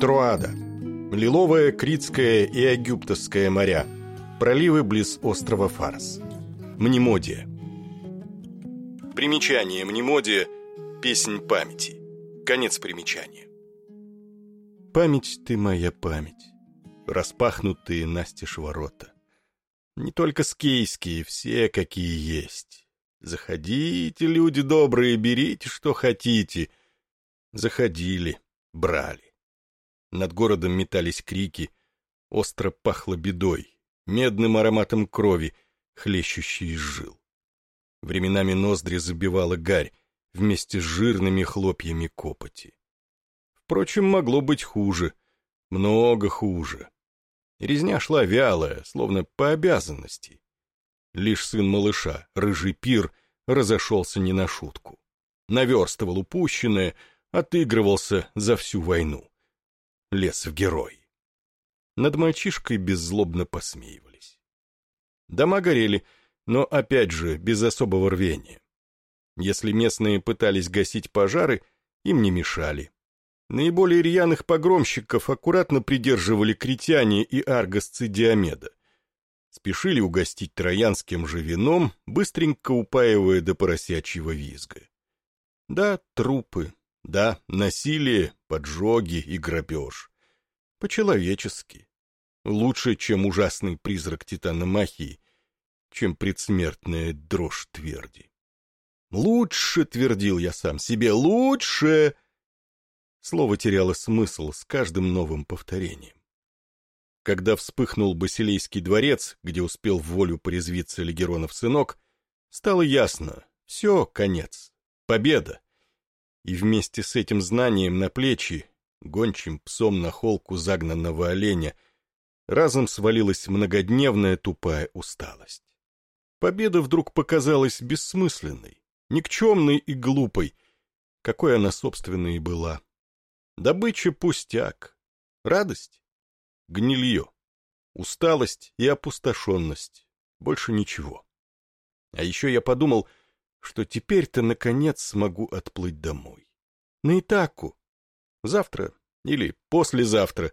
Труада. Лиловое, Критское и Египтовское моря. Проливы близ острова Фарс. Мнемодия. Примечание Мнемодия. Песнь памяти. Конец примечания. Память ты моя память. Распахнутые настежь ворота. Не только скейские, все какие есть. Заходите, люди добрые, берите, что хотите. Заходили, брали. Над городом метались крики, остро пахло бедой, медным ароматом крови, хлещущей из жил. Временами ноздри забивала гарь вместе с жирными хлопьями копоти. Впрочем, могло быть хуже, много хуже. Резня шла вялая, словно по обязанности. Лишь сын малыша, рыжий пир, разошелся не на шутку. Наверстывал упущенное, отыгрывался за всю войну. Лес в герой. Над мальчишкой беззлобно посмеивались. Дома горели, но опять же без особого рвения. Если местные пытались гасить пожары, им не мешали. Наиболее рьяных погромщиков аккуратно придерживали критяне и аргосцы Диомеда спешили угостить троянским же вином, быстренько упаивая до поросячьего визга. Да, трупы, да, насилие, поджоги и грабеж. По-человечески. Лучше, чем ужасный призрак Титаномахии, чем предсмертная дрожь тверди. «Лучше», — твердил я сам себе, — «лучше!» Слово теряло смысл с каждым новым повторением. Когда вспыхнул Басилейский дворец, где успел в волю порезвиться Легеронов сынок, стало ясно — все, конец, победа. И вместе с этим знанием на плечи, гончим псом на холку загнанного оленя, разом свалилась многодневная тупая усталость. Победа вдруг показалась бессмысленной, никчемной и глупой, какой она, собственно, и была. Добыча пустяк, радость гнилье, усталость и опустошенность. Больше ничего. А еще я подумал, что теперь-то, наконец, смогу отплыть домой. На Итаку. Завтра или послезавтра.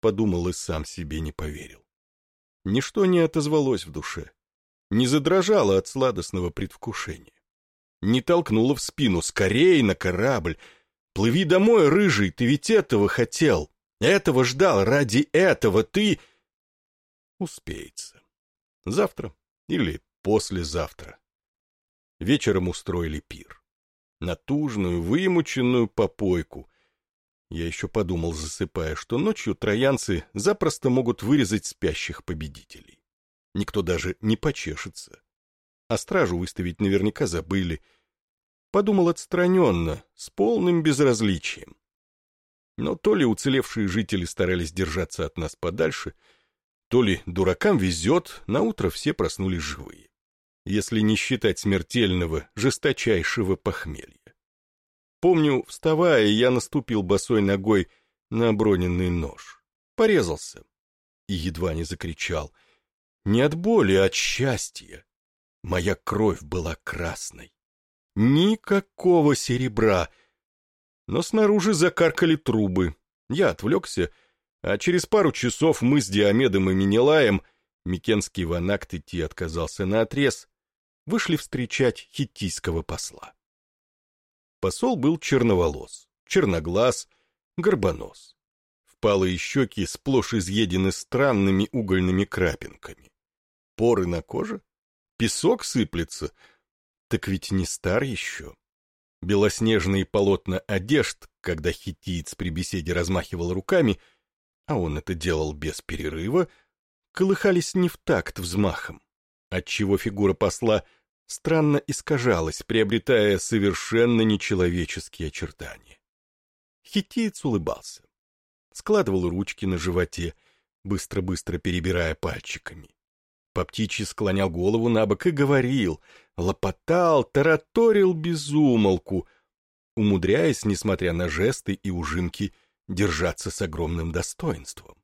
Подумал и сам себе не поверил. Ничто не отозвалось в душе. Не задрожало от сладостного предвкушения. Не толкнуло в спину. Скорей на корабль. Плыви домой, рыжий, ты ведь этого хотел. Этого ждал, ради этого ты... Успеется. Завтра или послезавтра. Вечером устроили пир. Натужную, вымученную попойку. Я еще подумал, засыпая, что ночью троянцы запросто могут вырезать спящих победителей. Никто даже не почешется. А стражу выставить наверняка забыли. Подумал отстраненно, с полным безразличием. Но то ли уцелевшие жители старались держаться от нас подальше, то ли дуракам везет, на утро все проснулись живые. Если не считать смертельного, жесточайшего похмелья. Помню, вставая, я наступил босой ногой на оброненный нож. Порезался. И едва не закричал. Не от боли, а от счастья. Моя кровь была красной. Никакого серебра — но снаружи закаркали трубы. Я отвлекся, а через пару часов мы с Диомедом и Менелаем, Микенский ванакт идти отказался на отрез, вышли встречать хиттийского посла. Посол был черноволос, черноглаз, горбонос. Впалые щеки сплошь изъедены странными угольными крапинками. Поры на коже? Песок сыплется? Так ведь не стар еще. Белоснежные полотна одежд, когда хитиец при беседе размахивал руками, а он это делал без перерыва, колыхались не в такт взмахом, отчего фигура посла странно искажалась, приобретая совершенно нечеловеческие очертания. Хитиец улыбался, складывал ручки на животе, быстро-быстро перебирая пальчиками. По птичьи склонял голову на бок и говорил, лопотал, тараторил безумолку, умудряясь, несмотря на жесты и ужимки, держаться с огромным достоинством.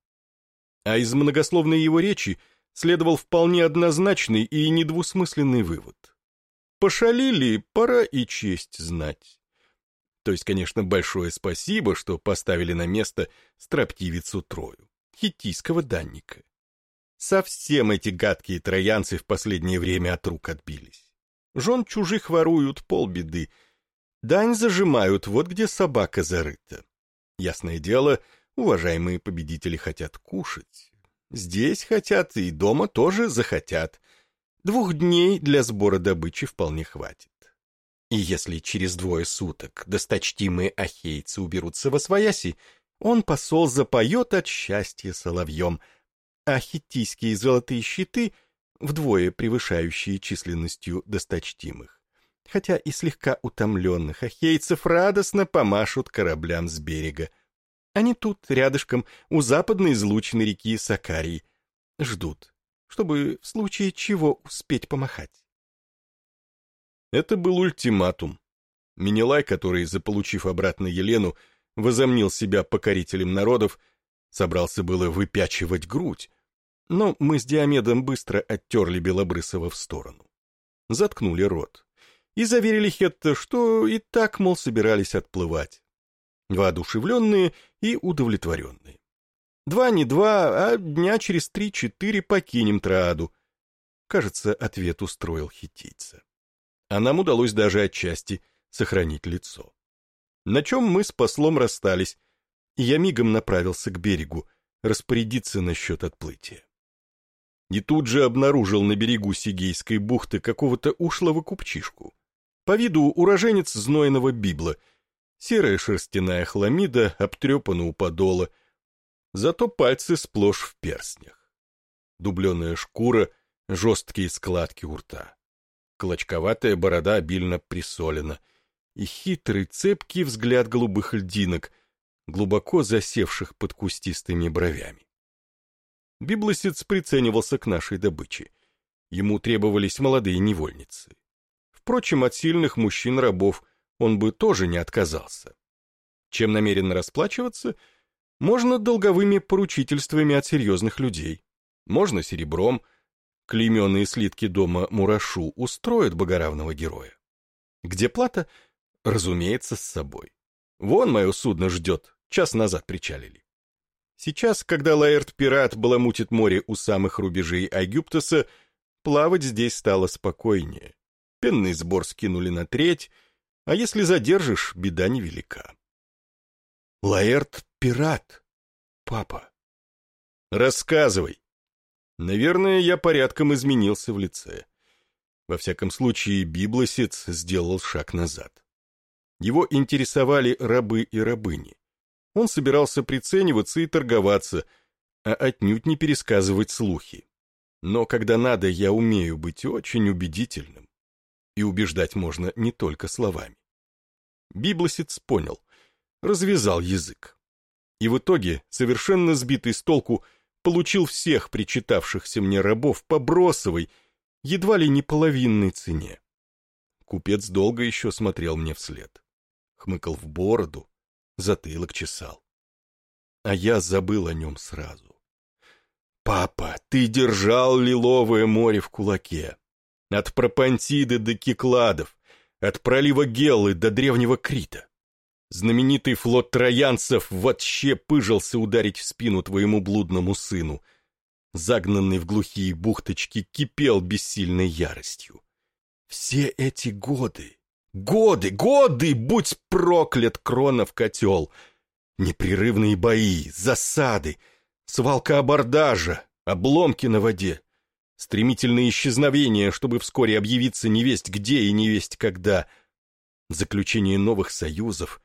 А из многословной его речи следовал вполне однозначный и недвусмысленный вывод. Пошалили, пора и честь знать. То есть, конечно, большое спасибо, что поставили на место строптивицу Трою, хиттийского данника. Совсем эти гадкие троянцы в последнее время от рук отбились. Жен чужих воруют полбеды. Дань зажимают, вот где собака зарыта. Ясное дело, уважаемые победители хотят кушать. Здесь хотят и дома тоже захотят. Двух дней для сбора добычи вполне хватит. И если через двое суток досточтимые ахейцы уберутся во свояси, он, посол, запоет от счастья соловьем — а золотые щиты, вдвое превышающие численностью досточтимых, хотя и слегка утомленных ахейцев радостно помашут кораблям с берега. Они тут, рядышком, у западной излучины реки Сакарии, ждут, чтобы в случае чего успеть помахать. Это был ультиматум. Менелай, который, заполучив обратно Елену, возомнил себя покорителем народов, собрался было выпячивать грудь, но мы с Диомедом быстро оттерли Белобрысова в сторону. Заткнули рот. И заверили Хетта, что и так, мол, собирались отплывать. Воодушевленные и удовлетворенные. Два не два, а дня через три-четыре покинем Трааду. Кажется, ответ устроил хитийца. А нам удалось даже отчасти сохранить лицо. На чем мы с послом расстались, и я мигом направился к берегу, распорядиться насчет отплытия и тут же обнаружил на берегу Сигейской бухты какого-то ушлого купчишку. По виду уроженец знойного библа, серая шерстяная хламида обтрепана у подола, зато пальцы сплошь в перстнях. Дубленая шкура, жесткие складки у рта. Клочковатая борода обильно присолена, и хитрый, цепкий взгляд голубых льдинок, глубоко засевших под кустистыми бровями. Библосец приценивался к нашей добыче. Ему требовались молодые невольницы. Впрочем, от сильных мужчин-рабов он бы тоже не отказался. Чем намерен расплачиваться? Можно долговыми поручительствами от серьезных людей. Можно серебром. Клейменные слитки дома Мурашу устроят богоравного героя. Где плата? Разумеется, с собой. Вон мое судно ждет, час назад причалили. Сейчас, когда Лаэрт-пират баламутит море у самых рубежей Агюптоса, плавать здесь стало спокойнее. Пенный сбор скинули на треть, а если задержишь, беда невелика. Лаэрт-пират, папа. Рассказывай. Наверное, я порядком изменился в лице. Во всяком случае, библосец сделал шаг назад. Его интересовали рабы и рабыни. Он собирался прицениваться и торговаться, а отнюдь не пересказывать слухи. Но когда надо, я умею быть очень убедительным. И убеждать можно не только словами. Библосец понял, развязал язык. И в итоге, совершенно сбитый с толку, получил всех причитавшихся мне рабов по бросовой, едва ли не половинной цене. Купец долго еще смотрел мне вслед. Хмыкал в бороду, затылок чесал. А я забыл о нем сразу. «Папа, ты держал лиловое море в кулаке. От Пропантиды до Кикладов, от пролива Геллы до древнего Крита. Знаменитый флот троянцев вообще пыжился ударить в спину твоему блудному сыну. Загнанный в глухие бухточки кипел бессильной яростью. Все эти годы Годы, годы, будь проклят, Кронов котел! Непрерывные бои, засады, свалка абордажа, обломки на воде, стремительные исчезновения, чтобы вскоре объявиться невесть где и невесть когда, заключение новых союзов,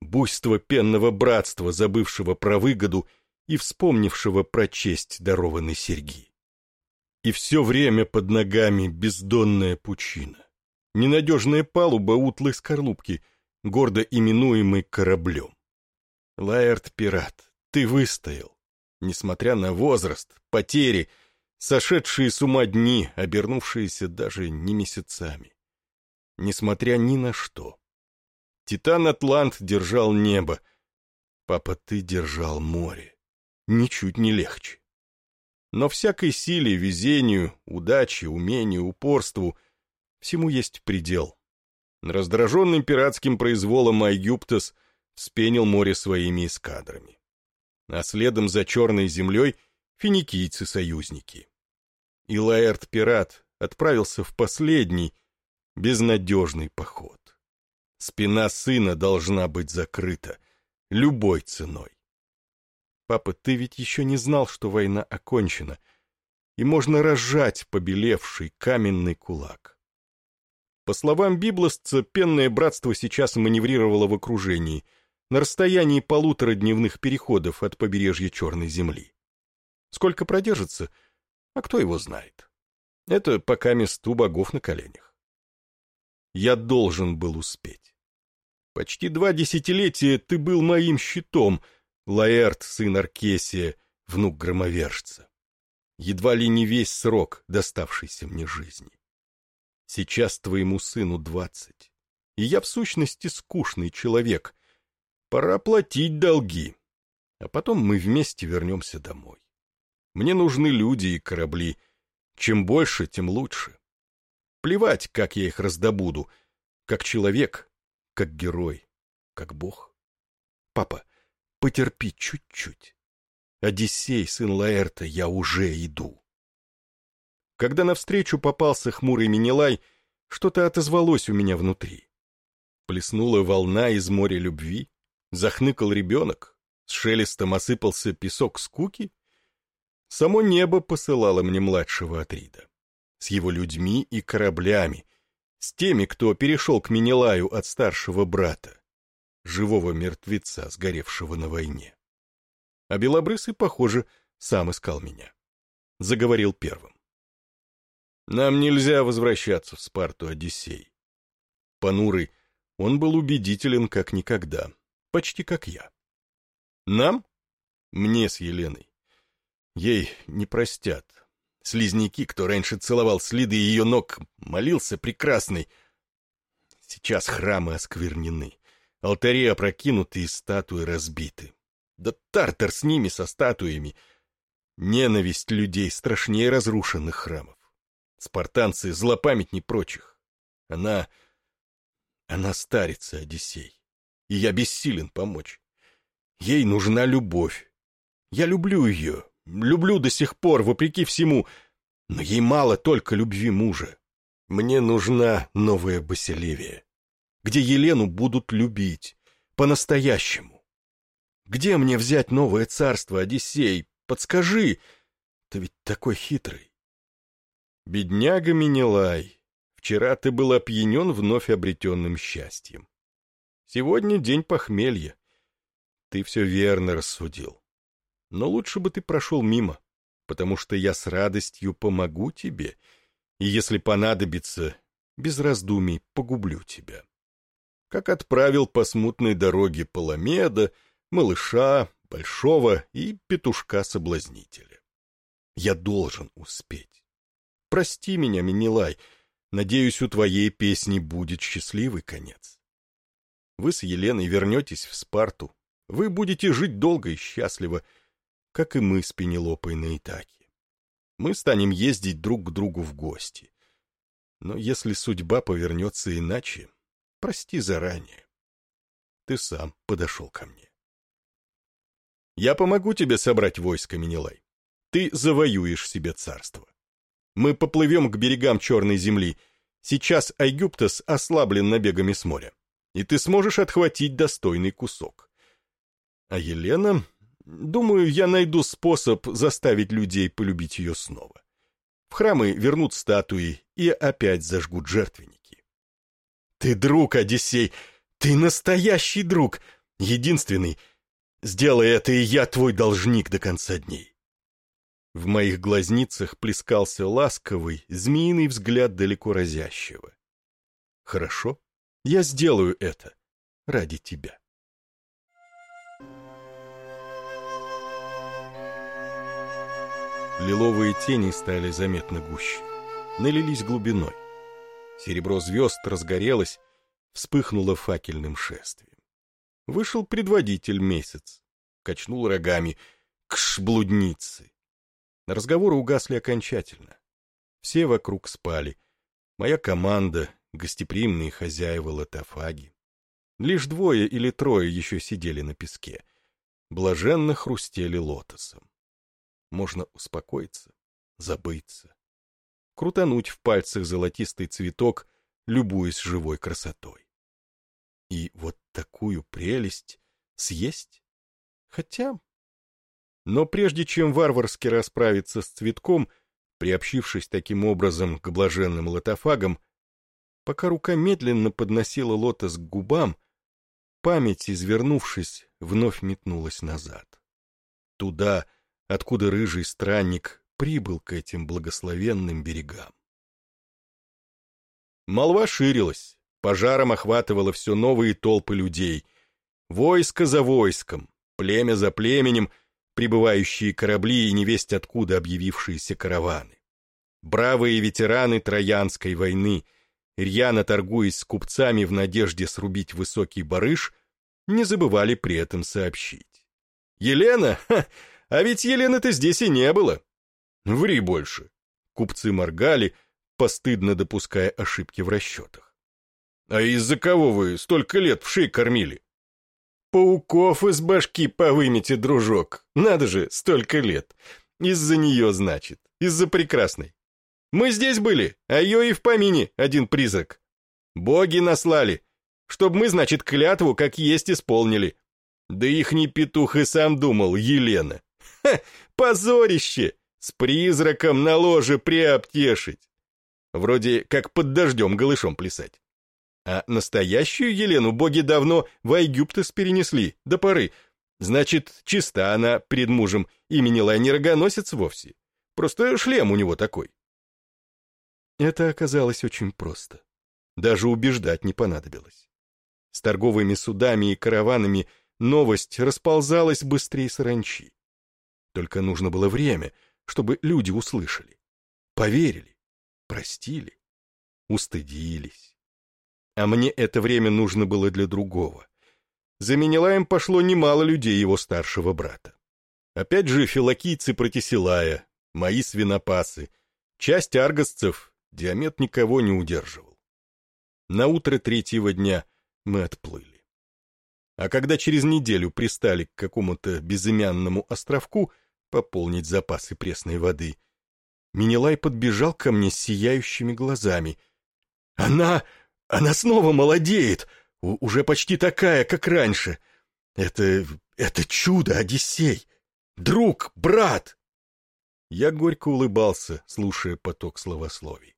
буйство пенного братства, забывшего про выгоду и вспомнившего про честь дарованной серьги. И все время под ногами бездонная пучина ненадежная палуба утлой скорлупки, гордо именуемой кораблем. Лаэрт-пират, ты выстоял. Несмотря на возраст, потери, сошедшие с ума дни, обернувшиеся даже не месяцами. Несмотря ни на что. Титан-Атлант держал небо. Папа, ты держал море. Ничуть не легче. Но всякой силе, везению, удаче, умению, упорству — Всему есть предел. Раздраженный пиратским произволом Айгюптес вспенил море своими эскадрами. А следом за черной землей финикийцы-союзники. И Лаэрт-пират отправился в последний, безнадежный поход. Спина сына должна быть закрыта, любой ценой. Папа, ты ведь еще не знал, что война окончена, и можно разжать побелевший каменный кулак. По словам библостца, пенное братство сейчас маневрировало в окружении, на расстоянии полутора дневных переходов от побережья Черной земли. Сколько продержится, а кто его знает. Это пока месту богов на коленях. Я должен был успеть. Почти два десятилетия ты был моим щитом, Лаэрт, сын Аркесия, внук громовержца. Едва ли не весь срок, доставшийся мне жизни. Сейчас твоему сыну двадцать. И я в сущности скучный человек. Пора платить долги. А потом мы вместе вернемся домой. Мне нужны люди и корабли. Чем больше, тем лучше. Плевать, как я их раздобуду. Как человек, как герой, как бог. Папа, потерпи чуть-чуть. Одиссей, сын Лаэрта, я уже иду. Когда навстречу попался хмурый Минилай, что-то отозвалось у меня внутри. Плеснула волна из моря любви, захныкал ребенок, с шелестом осыпался песок скуки. Само небо посылало мне младшего Атрида. С его людьми и кораблями, с теми, кто перешел к Минилаю от старшего брата, живого мертвеца, сгоревшего на войне. А Белобрысый, похоже, сам искал меня. Заговорил первым. Нам нельзя возвращаться в Спарту, Одиссей. Понурый, он был убедителен как никогда, почти как я. Нам? Мне с Еленой. Ей не простят. Слизняки, кто раньше целовал следы ее ног, молился прекрасный. Сейчас храмы осквернены, алтари опрокинуты и статуи разбиты. Да тартар с ними, со статуями. Ненависть людей страшнее разрушенных храмов. Спартанцы — злопамятней прочих. Она... Она старится, Одиссей. И я бессилен помочь. Ей нужна любовь. Я люблю ее, люблю до сих пор, вопреки всему, но ей мало только любви мужа. Мне нужна новая Басилевия, где Елену будут любить, по-настоящему. Где мне взять новое царство, Одиссей? Подскажи. Ты ведь такой хитрый. Бедняга Минилай, вчера ты был опьянен вновь обретенным счастьем. Сегодня день похмелья. Ты все верно рассудил. Но лучше бы ты прошел мимо, потому что я с радостью помогу тебе, и если понадобится, без раздумий погублю тебя. Как отправил по смутной дороге Паламеда, малыша, большого и петушка-соблазнителя. Я должен успеть. Прости меня, Минилай. Надеюсь, у твоей песни будет счастливый конец. Вы с Еленой вернетесь в Спарту. Вы будете жить долго и счастливо, как и мы с Пенелопой на Итаке. Мы станем ездить друг к другу в гости. Но если судьба повернется иначе, прости заранее. Ты сам подошел ко мне. Я помогу тебе собрать войско, Минилай. Ты завоюешь себе царство. Мы поплывем к берегам Черной земли. Сейчас Айгюптос ослаблен набегами с моря, и ты сможешь отхватить достойный кусок. А Елена... Думаю, я найду способ заставить людей полюбить ее снова. В храмы вернут статуи и опять зажгут жертвенники. Ты друг, Одиссей, ты настоящий друг, единственный. Сделай это, и я твой должник до конца дней. В моих глазницах плескался ласковый, змеиный взгляд далеко разящего. Хорошо, я сделаю это ради тебя. Лиловые тени стали заметно гуще, налились глубиной. Серебро звезд разгорелось, вспыхнуло факельным шествием. Вышел предводитель месяц, качнул рогами. Кш, блудницы! Разговоры угасли окончательно. Все вокруг спали. Моя команда, гостеприимные хозяева лотофаги. Лишь двое или трое еще сидели на песке. Блаженно хрустели лотосом. Можно успокоиться, забыться. Крутануть в пальцах золотистый цветок, любуясь живой красотой. И вот такую прелесть съесть? Хотя... Но прежде чем варварски расправиться с цветком, приобщившись таким образом к блаженным лотофагам, пока рука медленно подносила лотос к губам, память, извернувшись, вновь метнулась назад. Туда, откуда рыжий странник прибыл к этим благословенным берегам. Молва ширилась, пожаром охватывала все новые толпы людей. Войско за войском, племя за племенем, прибывающие корабли и невесть откуда объявившиеся караваны. Бравые ветераны Троянской войны, рьяно торгуясь с купцами в надежде срубить высокий барыш, не забывали при этом сообщить. «Елена? Ха! А ведь Елены-то здесь и не было!» «Ври больше!» Купцы моргали, постыдно допуская ошибки в расчетах. «А из-за кого вы столько лет в шей кормили?» «Пауков из башки повымите, дружок. Надо же, столько лет. Из-за нее, значит. Из-за прекрасной. Мы здесь были, а ее и в помине один призрак. Боги наслали, чтоб мы, значит, клятву как есть исполнили. Да ихний петух и сам думал, Елена. Ха, позорище! С призраком на ложе приобтешить. Вроде как под дождем голышом плясать. А настоящую Елену боги давно в Айгюптес перенесли, до поры. Значит, чиста она перед мужем, имени не рогоносец вовсе. Просто шлем у него такой. Это оказалось очень просто. Даже убеждать не понадобилось. С торговыми судами и караванами новость расползалась быстрее саранчи. Только нужно было время, чтобы люди услышали, поверили, простили, устыдились. А мне это время нужно было для другого. За Менелаем пошло немало людей его старшего брата. Опять же филокийцы Протисилая, мои свинопасы, часть аргосцев, Диамет никого не удерживал. На утро третьего дня мы отплыли. А когда через неделю пристали к какому-то безымянному островку пополнить запасы пресной воды, Минилай подбежал ко мне с сияющими глазами. «Она... она снова молодеет! Уже почти такая, как раньше! Это... это чудо, Одиссей! Друг, брат!» Я горько улыбался, слушая поток словословий.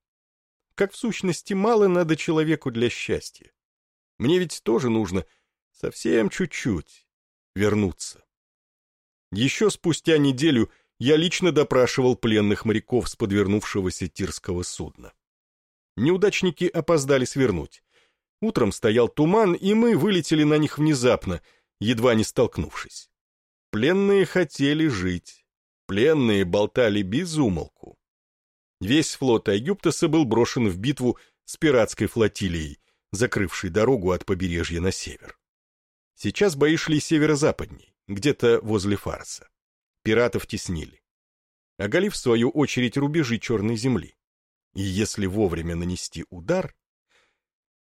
Как в сущности мало надо человеку для счастья. Мне ведь тоже нужно совсем чуть-чуть вернуться. Еще спустя неделю я лично допрашивал пленных моряков с подвернувшегося тирского судна. Неудачники опоздали свернуть. Утром стоял туман, и мы вылетели на них внезапно, едва не столкнувшись. Пленные хотели жить. Пленные болтали без умолку. Весь флот Айгюптоса был брошен в битву с пиратской флотилией, закрывшей дорогу от побережья на север. Сейчас бои шли северо-западней, где-то возле Фарса. Пиратов теснили. Оголив в свою очередь рубежи Черной земли. И если вовремя нанести удар...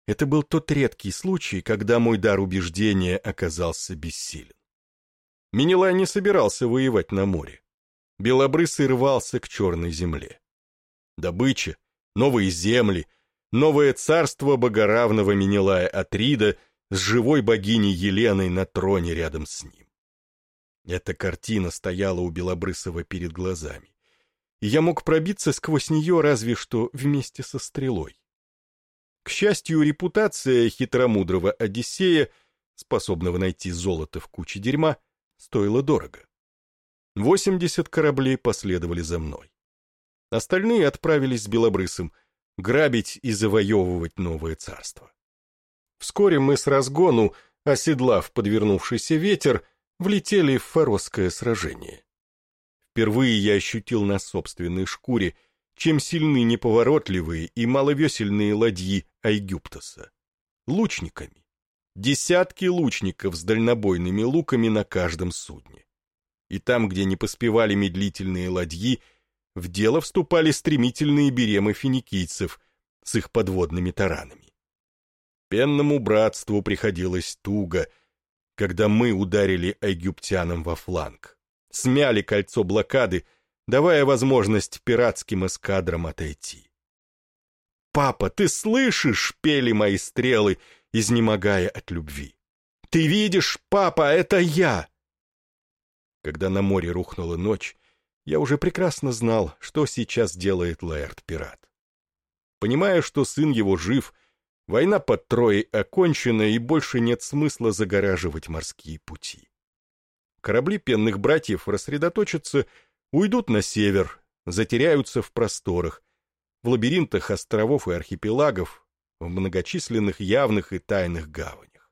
Это был тот редкий случай, когда мой дар убеждения оказался бессилен. Минилай не собирался воевать на море. Белобрысый рвался к Черной земле. Добыча, новые земли, новое царство богоравного Минилая Атрида с живой богиней Еленой на троне рядом с ним. Эта картина стояла у Белобрысова перед глазами, и я мог пробиться сквозь нее разве что вместе со стрелой. К счастью, репутация хитромудрого Одиссея, способного найти золото в куче дерьма, стоила дорого. Восемьдесят кораблей последовали за мной. Остальные отправились с Белобрысом грабить и завоевывать новое царство. Вскоре мы с разгону, оседлав подвернувшийся ветер, влетели в форосское сражение. Впервые я ощутил на собственной шкуре, чем сильны неповоротливые и маловесельные ладьи Айгюптоса. Лучниками. Десятки лучников с дальнобойными луками на каждом судне. И там, где не поспевали медлительные ладьи, в дело вступали стремительные беремы финикийцев, с их подводными таранами. Пенному братству приходилось туго, когда мы ударили египтянам во фланг, смяли кольцо блокады, давая возможность пиратским эскадрам отойти. «Папа, ты слышишь?» — пели мои стрелы, изнемогая от любви. «Ты видишь, папа, это я!» Когда на море рухнула ночь, я уже прекрасно знал, что сейчас делает Лаэрт-пират. Понимая, что сын его жив, война под Троей окончена и больше нет смысла загораживать морские пути. Корабли пенных братьев рассредоточатся, уйдут на север, затеряются в просторах, в лабиринтах островов и архипелагов, в многочисленных явных и тайных гаванях.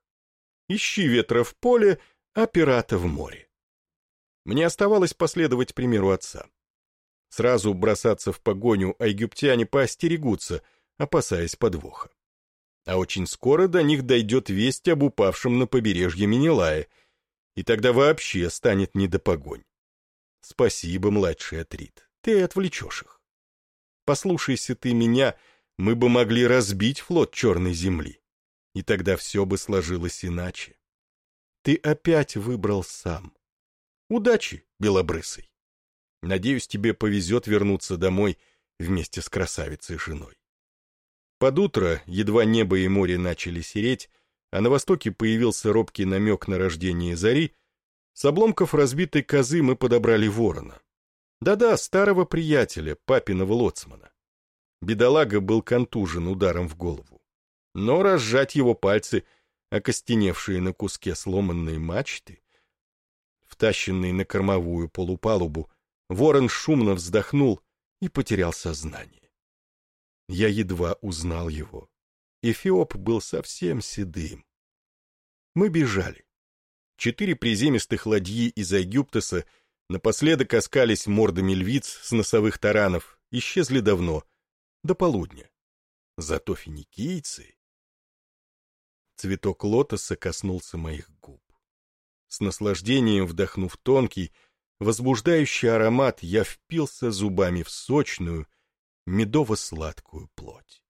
Ищи ветра в поле, а пирата в море. Мне оставалось последовать примеру отца. Сразу бросаться в погоню, а египтяне поостерегутся, опасаясь подвоха. А очень скоро до них дойдет весть об упавшем на побережье Минилае, и тогда вообще станет не до погонь. Спасибо, младший Атрит, ты отвлечешь их. Послушайся ты меня, мы бы могли разбить флот Черной Земли, и тогда все бы сложилось иначе. Ты опять выбрал сам. Удачи, Белобрысый. Надеюсь, тебе повезет вернуться домой вместе с красавицей женой. Под утро, едва небо и море начали сереть, а на востоке появился робкий намек на рождение зари, с обломков разбитой козы мы подобрали ворона. Да-да, старого приятеля, папиного лоцмана. Бедолага был контужен ударом в голову. Но разжать его пальцы, окостеневшие на куске сломанной мачты, втащенный на кормовую полупалубу, ворон шумно вздохнул и потерял сознание. Я едва узнал его. Эфиоп был совсем седым. Мы бежали. Четыре приземистых ладьи из Египтоса напоследок оскались мордами львиц с носовых таранов, исчезли давно, до полудня. Зато финикийцы... Цветок лотоса коснулся моих губ. С наслаждением вдохнув тонкий, возбуждающий аромат, я впился зубами в сочную, медово-сладкую плоть.